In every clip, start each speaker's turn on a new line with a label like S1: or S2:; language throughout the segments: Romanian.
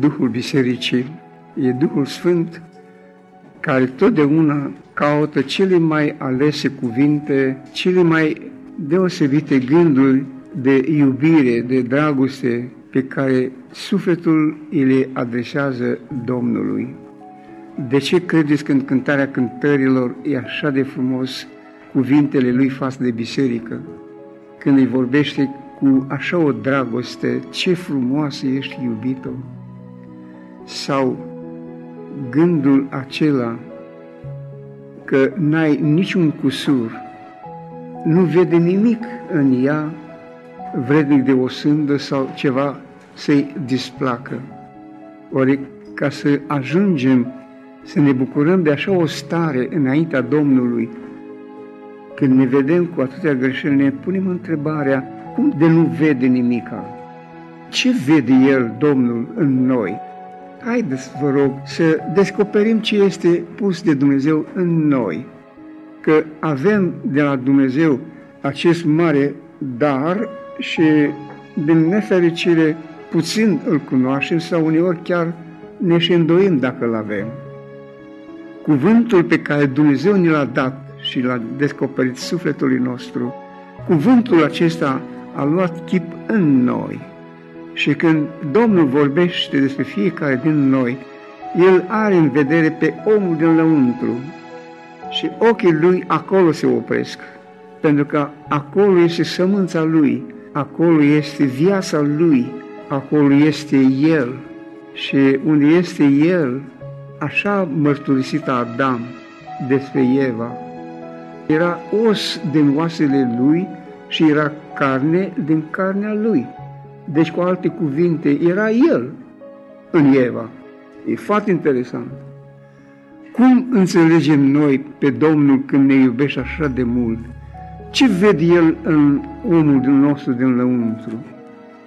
S1: Duhul Bisericii, e Duhul Sfânt care totdeauna caută cele mai alese cuvinte, cele mai deosebite gânduri de iubire, de dragoste pe care sufletul îi le adresează Domnului. De ce credeți că în cântarea cântărilor e așa de frumos cuvintele lui față de biserică? Când îi vorbește cu așa o dragoste, ce frumoasă ești iubito! Sau gândul acela că n-ai niciun cusur, nu vede nimic în ea vrednic de o sândă sau ceva să-i displacă. Ori ca să ajungem să ne bucurăm de așa o stare înaintea Domnului, când ne vedem cu atâtea greșeli, ne punem întrebarea, cum de nu vede nimica? Ce vede El, Domnul, în noi? Haideți, vă rog, să descoperim ce este pus de Dumnezeu în noi, că avem de la Dumnezeu acest mare dar și din nefericire puțin îl cunoaștem sau uneori chiar ne și îndoim dacă îl avem. Cuvântul pe care Dumnezeu ne l-a dat și l-a descoperit sufletului nostru, cuvântul acesta a luat chip în noi. Și când Domnul vorbește despre fiecare din noi, El are în vedere pe omul din lăuntru și ochii Lui acolo se opresc, pentru că acolo este sămânța Lui, acolo este viața Lui, acolo este El. Și unde este El, așa mărturisit Adam despre Eva, era os din oasele lui și era carne din carnea lui. Deci, cu alte cuvinte, era el în Eva. E foarte interesant. Cum înțelegem noi pe Domnul când ne iubește așa de mult? Ce vede El în omul din nostru din lăuntru?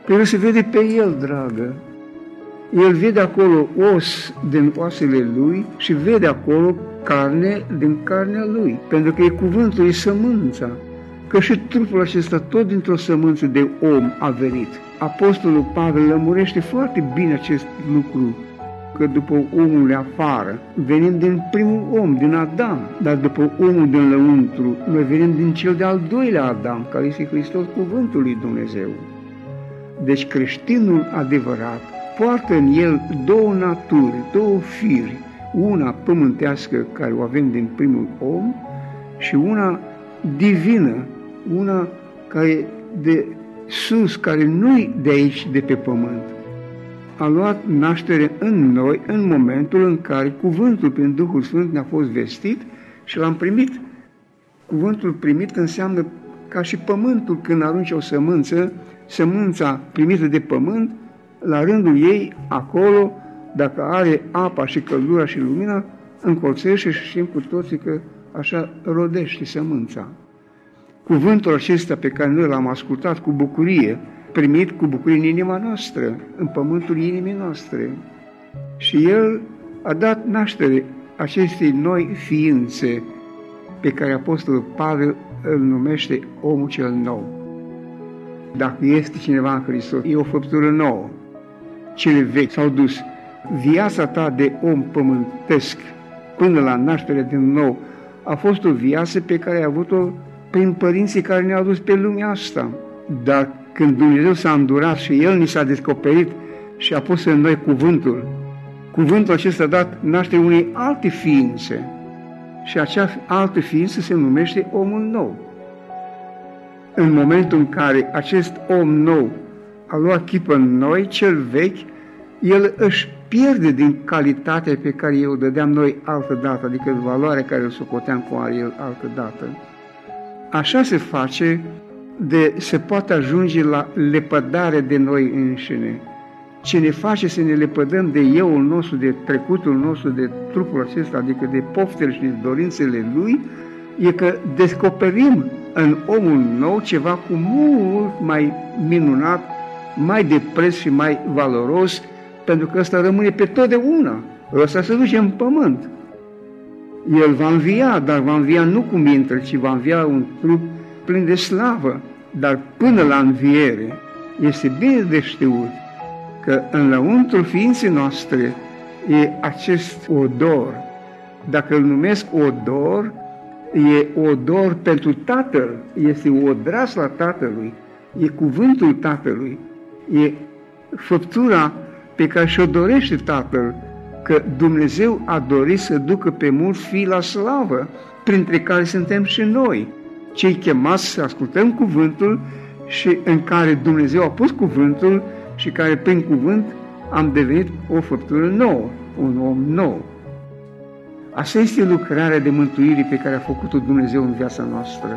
S1: Pe El se vede pe El, dragă. El vede acolo os din oasele Lui și vede acolo carne din carnea Lui, pentru că e cuvântul, e sămânța. Că și trupul acesta tot dintr-o sămânță de om a venit. Apostolul Pavel lămurește foarte bine acest lucru, că după omul de afară, venim din primul om, din Adam, dar după omul din lăuntru, noi venim din cel de-al doilea Adam, care este Hristos, cuvântul lui Dumnezeu. Deci creștinul adevărat poartă în el două naturi, două firi, una pământească care o avem din primul om și una divină, una care de sus, care nu de aici, de pe pământ. A luat naștere în noi în momentul în care cuvântul prin Duhul Sfânt ne-a fost vestit și l-am primit. Cuvântul primit înseamnă ca și pământul când arunce o sămânță, sămânța primită de pământ, la rândul ei, acolo, dacă are apa și căldura și lumina, încolțește și știm cu toții că așa rodește sămânța. Cuvântul acesta pe care noi l-am ascultat cu bucurie, primit cu bucurie în inima noastră, în pământul inimii noastre. Și El a dat naștere acestei noi ființe pe care Apostolul Pavel îl numește omul cel nou. Dacă este cineva în Hristos, e o făptură nouă. Cele vechi s-au dus. Viața ta de om pământesc până la nașterea din nou a fost o viață pe care ai avut-o prin părinții care ne-au dus pe lumea asta. Dar când Dumnezeu s-a îndurat și El ni s-a descoperit și a pus în noi cuvântul, cuvântul acesta a dat naștere unei alte ființe și acea altă ființă se numește omul nou. În momentul în care acest om nou a luat chipă în noi, cel vechi, el își pierde din calitatea pe care eu dădeam noi altă dată, adică valoarea care îl socoteam cu el altă dată. Așa se face de se poate ajunge la lepădare de noi înșine. Ce ne face să ne lepădăm de euul nostru, de trecutul nostru, de trupul acesta, adică de poftele și de dorințele lui, e că descoperim în omul nou ceva cu mult mai minunat, mai de preț și mai valoros, pentru că ăsta rămâne pe totdeauna. Ăsta se duce în pământ. El va învia, dar va învia nu cum intră, ci va învia un trup plin de slavă. Dar până la înviere este bine de știut că în lăuntrul ființei noastre e acest odor. Dacă îl numesc odor, e odor pentru Tatăl, este la Tatălui, e cuvântul Tatălui, e făptura pe care și-o dorește Tatăl, că Dumnezeu a dorit să ducă pe mulți fii la slavă, printre care suntem și noi, cei chemați să ascultăm cuvântul și în care Dumnezeu a pus cuvântul și care prin cuvânt am devenit o făptură nouă, un om nou. Asta este lucrarea de mântuire pe care a făcut-o Dumnezeu în viața noastră.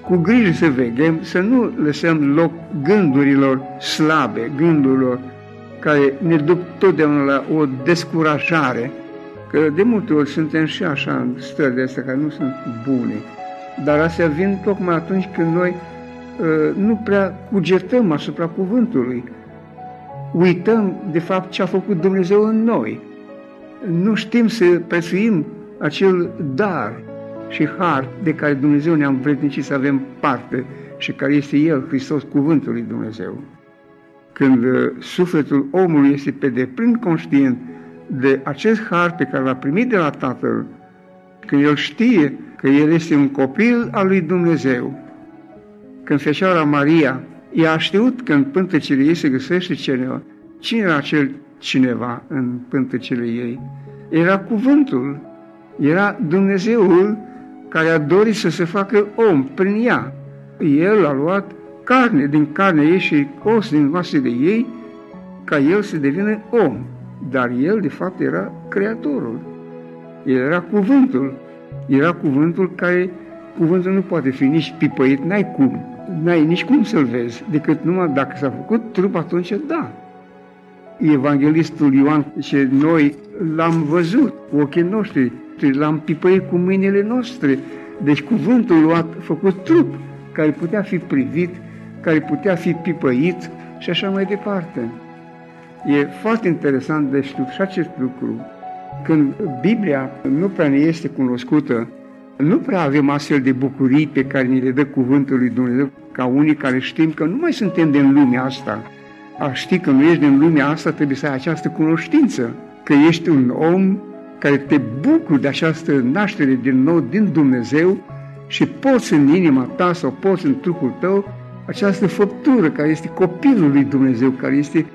S1: Cu grijă să veghem, să nu lăsăm loc gândurilor slabe, gândurilor care ne duc totdeauna la o descurajare, că de multe ori suntem și așa în stări de astea care nu sunt bune, dar astea vin tocmai atunci când noi uh, nu prea cugetăm asupra cuvântului. Uităm, de fapt, ce a făcut Dumnezeu în noi. Nu știm să prețuim acel dar și har de care Dumnezeu ne-a învrednicit să avem parte și care este El, Hristos, Cuvântul lui Dumnezeu. Când uh, sufletul omului este pe deplin conștient de acest har pe care l-a primit de la Tatăl, când el știe că el este un copil al lui Dumnezeu, când Fecioara Maria, ea a știut că în pântecele ei se găsește cineva. Cine era acel cineva în pântecele ei? Era cuvântul, era Dumnezeul care a dorit să se facă om prin ea. El a luat carne din carnea ei și os din oasele ei, ca el să devină om. Dar el, de fapt, era Creatorul. El era cuvântul. Era cuvântul care, cuvântul nu poate fi nici pipăit, n-ai cum. N-ai nici cum să-l vezi, decât numai dacă s-a făcut trup, atunci da. Evanghelistul Ioan și noi l-am văzut cu ochii noștri, l-am pipăit cu mâinile noastre. Deci cuvântul luat, făcut trup, care putea fi privit, care putea fi pipăit și așa mai departe. E foarte interesant de știut și acest lucru. Când Biblia nu prea ne este cunoscută, nu prea avem astfel de bucurii pe care ni le dă Cuvântul lui Dumnezeu, ca unii care știm că nu mai suntem din lumea asta. A ști că nu ești din lumea asta, trebuie să ai această cunoștință, că ești un om care te bucuri de această naștere din nou din Dumnezeu și poți în inima ta sau poți în trupul tău această făptură care este copilul lui Dumnezeu, care este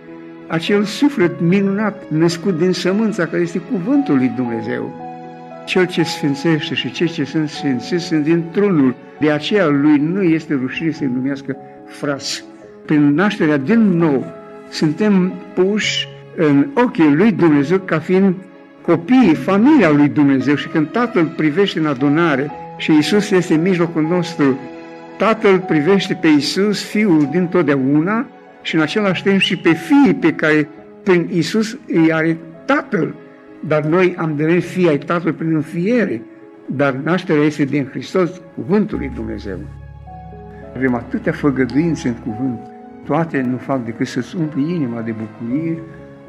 S1: acel suflet minunat născut din sămânța care este cuvântul lui Dumnezeu. Cel ce sfințește și cei ce sunt sfințiți sunt din trunul. De aceea lui nu este rușine să-i numească fras. Prin nașterea din nou suntem puși în ochii lui Dumnezeu ca fiind copiii, familia lui Dumnezeu și când Tatăl privește în adunare și Isus este în mijlocul nostru, Tatăl privește pe Isus, Fiul din totdeauna, și în același timp și pe fiii pe care prin Isus îi are Tatăl. Dar noi am devenit fii ai Tatălui prin înfiere, dar nașterea este din Hristos, Cuvântul lui Dumnezeu. Avem atâtea făgăduințe în cuvânt, toate nu fac decât să-ți umpli inima de bucurie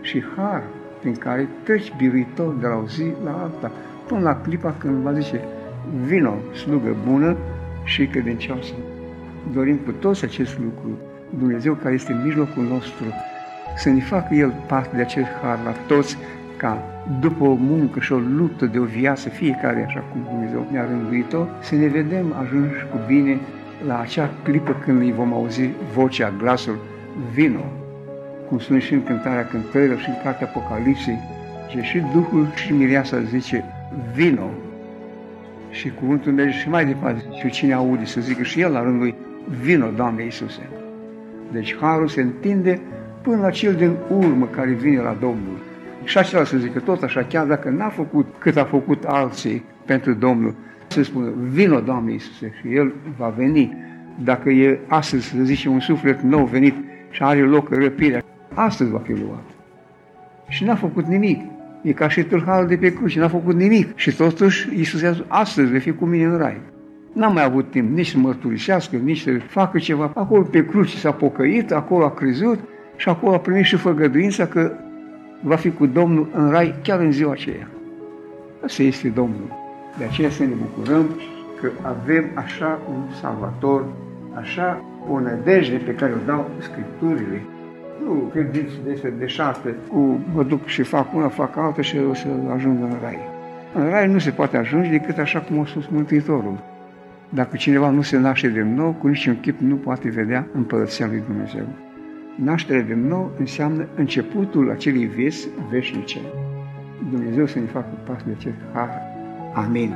S1: și har prin care treci biruitor de la o zi la alta, până la clipa când va zice, vino, slugă bună și credincioasă. Dorim cu toți acest lucru Dumnezeu care este în mijlocul nostru, să ne facă El parte de acest har la toți, ca după o muncă și o luptă de o viață, fiecare așa cum Dumnezeu ne-a rânduit-o, să ne vedem ajunși cu bine la acea clipă când îi vom auzi vocea, glasul, vino, cum spune și în cântarea cântărilor și în cartea Apocalipsei, ce și Duhul și Mireasa zice, vino. Și cuvântul merge și mai departe, și cine aude să zică și el la rândul lui, vino, Doamne Iisuse. Deci harul se întinde până la cel din urmă care vine la Domnul. Și acela să zică tot așa, chiar dacă n-a făcut cât a făcut alții pentru Domnul, să spună, vină Doamne Iisuse și El va veni. Dacă e astăzi, să zice, un suflet nou venit și are loc răpirea, astăzi va fi luat. Și n-a făcut nimic. E ca și tâlharul de pe cruce, n-a făcut nimic. Și totuși Iisus a zis, astăzi vei fi cu mine în rai. N-a mai avut timp nici să mărturisească, nici să facă ceva. Acolo pe cruce s-a pocăit, acolo a crezut și acolo a primit și făgăduința că va fi cu Domnul în rai chiar în ziua aceea. Asta este Domnul. De aceea să ne bucurăm că avem așa un salvator, așa o nădejde pe care o dau Scripturile. Nu gândiți de de șarte, cu mă duc și fac una, fac altă și o să ajung în rai. În rai nu se poate ajunge decât așa cum a spus Mântuitorul. Dacă cineva nu se naște de nou, cu niciun chip nu poate vedea împărăția lui Dumnezeu. Nașterea de nou înseamnă începutul acelei vieți veșnice. Dumnezeu să ne facă pas de acest har. Amin.